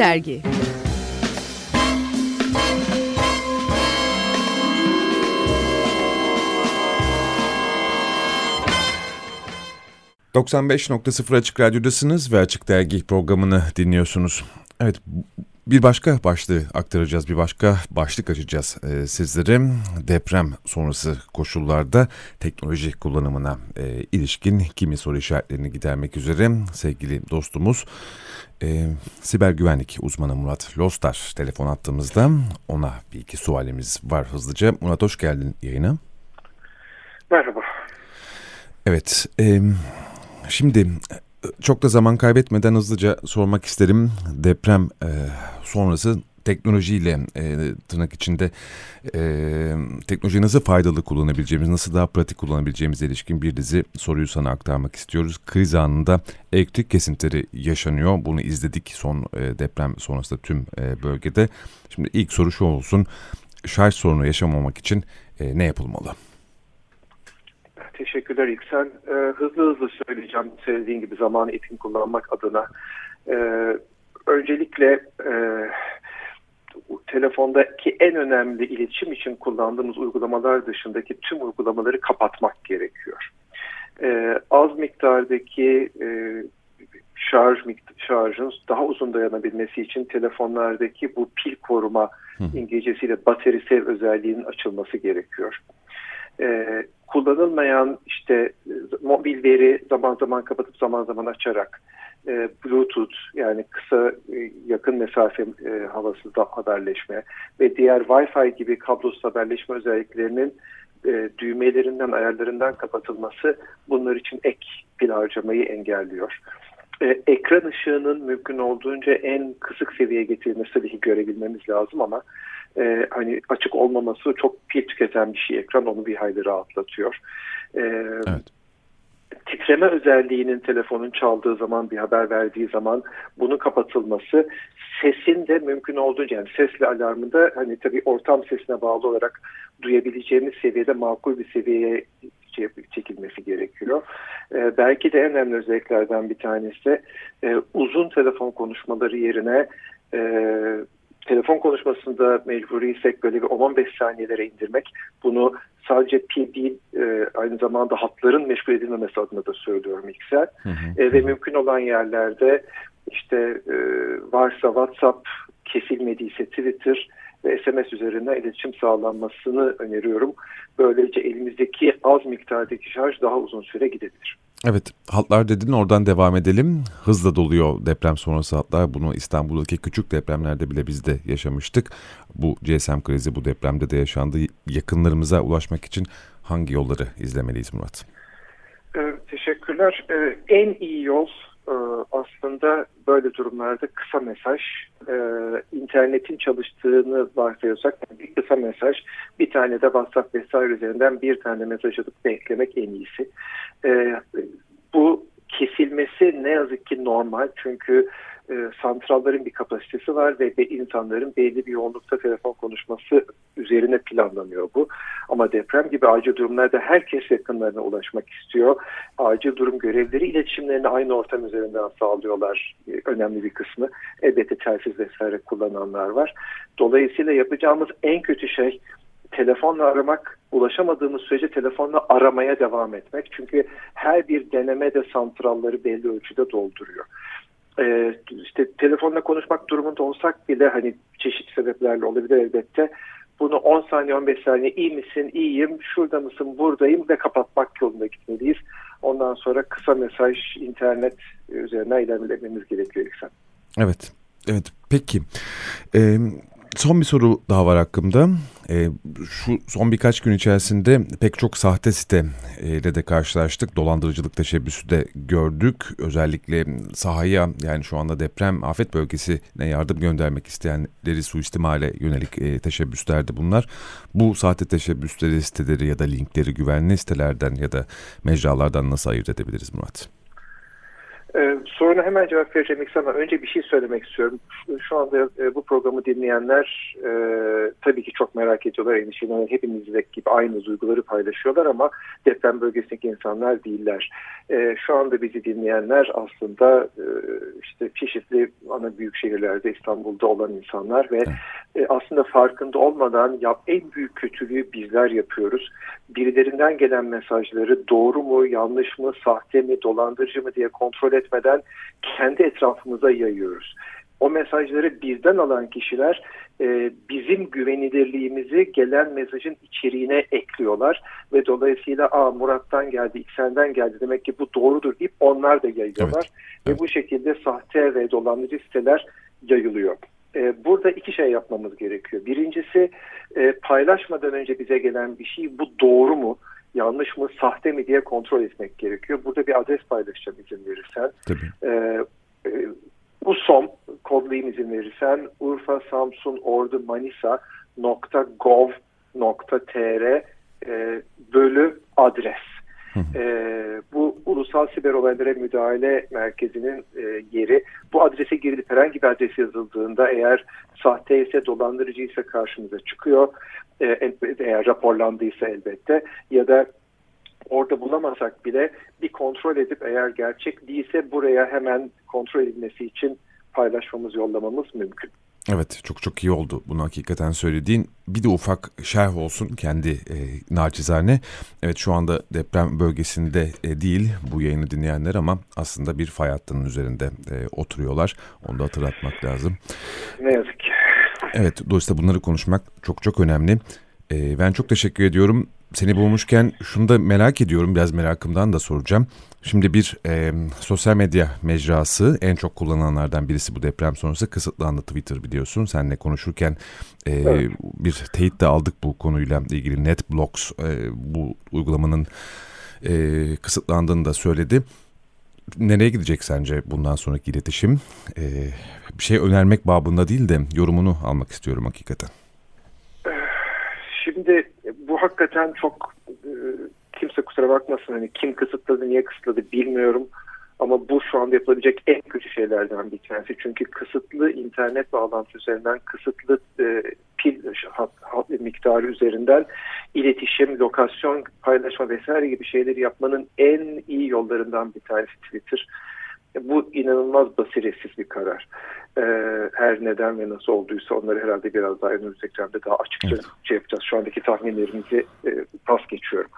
Dergi ...95.0 Açık Radyo'dasınız ve Açık Dergi programını dinliyorsunuz. Evet bir başka başlığı aktaracağız, bir başka başlık açacağız e, sizlere. Deprem sonrası koşullarda teknoloji kullanımına e, ilişkin kimi soru işaretlerini gidermek üzere sevgili dostumuz e, siber güvenlik uzmanı Murat Lostar telefon attığımızda ona bir iki sualimiz var hızlıca. Murat hoş geldin yayına. Merhaba. Evet, e, şimdi çok da zaman kaybetmeden hızlıca sormak isterim. Deprem e, sonrası teknolojiyle e, tırnak içinde e, teknolojiyi nasıl faydalı kullanabileceğimiz, nasıl daha pratik kullanabileceğimize ilişkin bir dizi soruyu sana aktarmak istiyoruz. Kriz anında elektrik kesintileri yaşanıyor. Bunu izledik son e, deprem sonrasında tüm e, bölgede. Şimdi ilk soru şu olsun. Şarj sorunu yaşamamak için e, ne yapılmalı? Teşekkürler İlksen. Ee, hızlı hızlı söyleyeceğim söylediğin gibi zamanı etkin kullanmak adına. Ee, öncelikle e, telefondaki en önemli iletişim için kullandığımız uygulamalar dışındaki tüm uygulamaları kapatmak gerekiyor. Ee, az miktardaki e, şarj şarjın daha uzun dayanabilmesi için telefonlardaki bu pil koruma. İngilizcesiyle battery save özelliğinin açılması gerekiyor e, kullanılmayan işte mobil veri zaman zaman kapatıp zaman zaman açarak e, Bluetooth yani kısa e, yakın mesafe e, havasız haberleşme ve diğer Wi-Fi gibi kablosuz haberleşme özelliklerinin e, düğmelerinden ayarlarından kapatılması bunlar için ek pil harcamayı engelliyor. E, ekran ışığının mümkün olduğunca en kısık seviyeye getirilmesi tabii ki görebilmemiz lazım ama e, hani açık olmaması çok pil tüketen bir şey ekran onu bir hayli rahatlatıyor. E, evet titreme özelliğinin telefonun çaldığı zaman bir haber verdiği zaman bunun kapatılması sesin de mümkün olduğunca yani sesli alarmında hani tabii ortam sesine bağlı olarak duyabileceğimiz seviyede makul bir seviyeye çekilmesi gerekiyor. Ee, belki de en önemli özelliklerden bir tanesi e, uzun telefon konuşmaları yerine e, telefon konuşmasında mecburiysek böyle bir 10-15 saniyelere indirmek bunu sadece pil değil e, aynı zamanda hatların meşgul edilmemesi adına da söylüyorum İksel. E, ve mümkün olan yerlerde işte e, varsa WhatsApp kesilmediyse Twitter ve SMS üzerinden iletişim sağlanmasını öneriyorum. Böylece elimizdeki az miktardaki şarj daha uzun süre gidebilir. Evet hatlar dedin oradan devam edelim. Hızla doluyor deprem sonrası hatlar. Bunu İstanbul'daki küçük depremlerde bile biz de yaşamıştık. Bu GSM krizi bu depremde de yaşandı. Yakınlarımıza ulaşmak için hangi yolları izlemeliyiz Murat? Ee, teşekkürler. Ee, en iyi yol e, aslında böyle durumlarda kısa mesaj, e, internetin çalıştığını varsayıyorsak bir kısa mesaj, bir tane de WhatsApp vesaire üzerinden bir tane mesaj atıp beklemek en iyisi. E, ne yazık ki normal çünkü e, santrallerin bir kapasitesi var ve, ve insanların belli bir yoğunlukta telefon konuşması üzerine planlanıyor bu. Ama deprem gibi acil durumlarda herkes yakınlarına ulaşmak istiyor. Acil durum görevleri iletişimlerini aynı ortam üzerinden sağlıyorlar. E, önemli bir kısmı. Elbette telsiz vesaire kullananlar var. Dolayısıyla yapacağımız en kötü şey telefonla aramak, ulaşamadığımız sürece telefonla aramaya devam etmek. Çünkü her bir deneme de santralları belli ölçüde dolduruyor e, işte telefonla konuşmak durumunda olsak bile hani çeşitli sebeplerle olabilir elbette. Bunu 10 saniye 15 saniye iyi misin iyiyim şurada mısın buradayım ve kapatmak yolunda gitmeliyiz. Ondan sonra kısa mesaj internet üzerine ilerlememiz gerekiyor. Evet. Evet peki. Ee, Son bir soru daha var hakkımda. E, şu son birkaç gün içerisinde pek çok sahte site ile de karşılaştık. Dolandırıcılık teşebbüsü de gördük. Özellikle sahaya yani şu anda deprem afet bölgesine yardım göndermek isteyenleri suistimale yönelik e, teşebbüslerdi bunlar. Bu sahte teşebbüsleri siteleri ya da linkleri güvenli sitelerden ya da mecralardan nasıl ayırt edebiliriz Murat? Ee, soruna hemen cevap vereceğim ama önce bir şey söylemek istiyorum. Şu anda e, bu programı dinleyenler e, tabii ki çok merak ediyorlar, endişelenir. Hepimizdeki gibi aynı duyguları paylaşıyorlar ama deprem bölgesindeki insanlar değiller. E, şu anda bizi dinleyenler aslında e, işte çeşitli ana büyük şehirlerde İstanbul'da olan insanlar ve e, aslında farkında olmadan yap, en büyük kötülüğü bizler yapıyoruz. Birilerinden gelen mesajları doğru mu, yanlış mı, sahte mi, dolandırıcı mı diye kontrol etmeden kendi etrafımıza yayıyoruz. O mesajları bizden alan kişiler e, bizim güvenilirliğimizi gelen mesajın içeriğine ekliyorlar ve dolayısıyla Aa, Murat'tan geldi, İksen'den geldi demek ki bu doğrudur deyip onlar da yayıyorlar evet. ve evet. bu şekilde sahte ve dolandırıcı siteler yayılıyor. E, burada iki şey yapmamız gerekiyor. Birincisi e, paylaşmadan önce bize gelen bir şey bu doğru mu? Yanlış mı, sahte mi diye kontrol etmek gerekiyor. Burada bir adres paylaşacağım izin verirsen. Tabii. Ee, e, USOM kodlayayım izin verirsen Urfa, Samsun, Ordu, Manisa nokta gov nokta tr e, bölü adres. E, bu Ulusal Siber Olaylara Müdahale Merkezi'nin e, yeri. Bu adrese girilip herhangi bir adres yazıldığında eğer sahte ise dolandırıcı ise karşımıza çıkıyor. Eğer raporlandıysa elbette ya da orada bulamasak bile bir kontrol edip eğer gerçek değilse buraya hemen kontrol edilmesi için paylaşmamız, yollamamız mümkün. Evet çok çok iyi oldu bunu hakikaten söylediğin. Bir de ufak şerh olsun kendi e, naçizane. Evet şu anda deprem bölgesinde e, değil bu yayını dinleyenler ama aslında bir fay hattının üzerinde e, oturuyorlar. Onu da hatırlatmak lazım. Ne yazık ki. Evet dolayısıyla bunları konuşmak çok çok önemli. E, ben çok teşekkür ediyorum seni bulmuşken şunu da merak ediyorum, biraz merakımdan da soracağım. Şimdi bir e, sosyal medya mecrası en çok kullanılanlardan birisi bu deprem sonrası kısıtlandı Twitter biliyorsun. Seninle konuşurken e, evet. bir teyit de aldık bu konuyla ilgili. NetBlocks e, bu uygulamanın e, kısıtlandığını da söyledi. Nereye gidecek sence bundan sonraki iletişim? E, bir şey önermek babında değil de yorumunu almak istiyorum hakikaten. Şimdi bu hakikaten çok e, kimse kusura bakmasın hani kim kısıtladı niye kısıtladı bilmiyorum. Ama bu şu anda yapılabilecek en kötü şeylerden bir tanesi. Çünkü kısıtlı internet bağlantısı üzerinden, kısıtlı e, pil hat, hat, miktarı üzerinden iletişim, lokasyon paylaşma vesaire gibi şeyleri yapmanın en iyi yollarından bir tanesi Twitter. Bu inanılmaz basiretsiz bir karar. Ee, her neden ve nasıl olduysa onları herhalde biraz daha önümüzdeki dönemde daha açıkça evet. şey yapacağız. Şu andaki tahminlerimizi e, pas geçiyorum.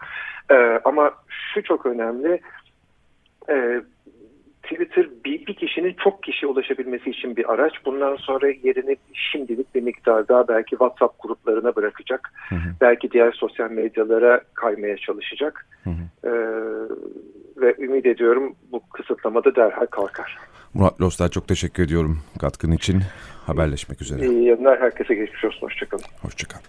Ee, ama şu çok önemli. Ee, Twitter bir, bir kişinin çok kişi ulaşabilmesi için bir araç. Bundan sonra yerini şimdilik bir miktar daha belki WhatsApp gruplarına bırakacak. Hı hı. Belki diğer sosyal medyalara kaymaya çalışacak. Hı hı. Ee, ve ümit ediyorum bu kısıtlamada derhal kalkar. Murat Lostar çok teşekkür ediyorum katkın için. Haberleşmek üzere. İyi yayınlar. Herkese geçmiş olsun. Hoşçakalın. Hoşçakalın.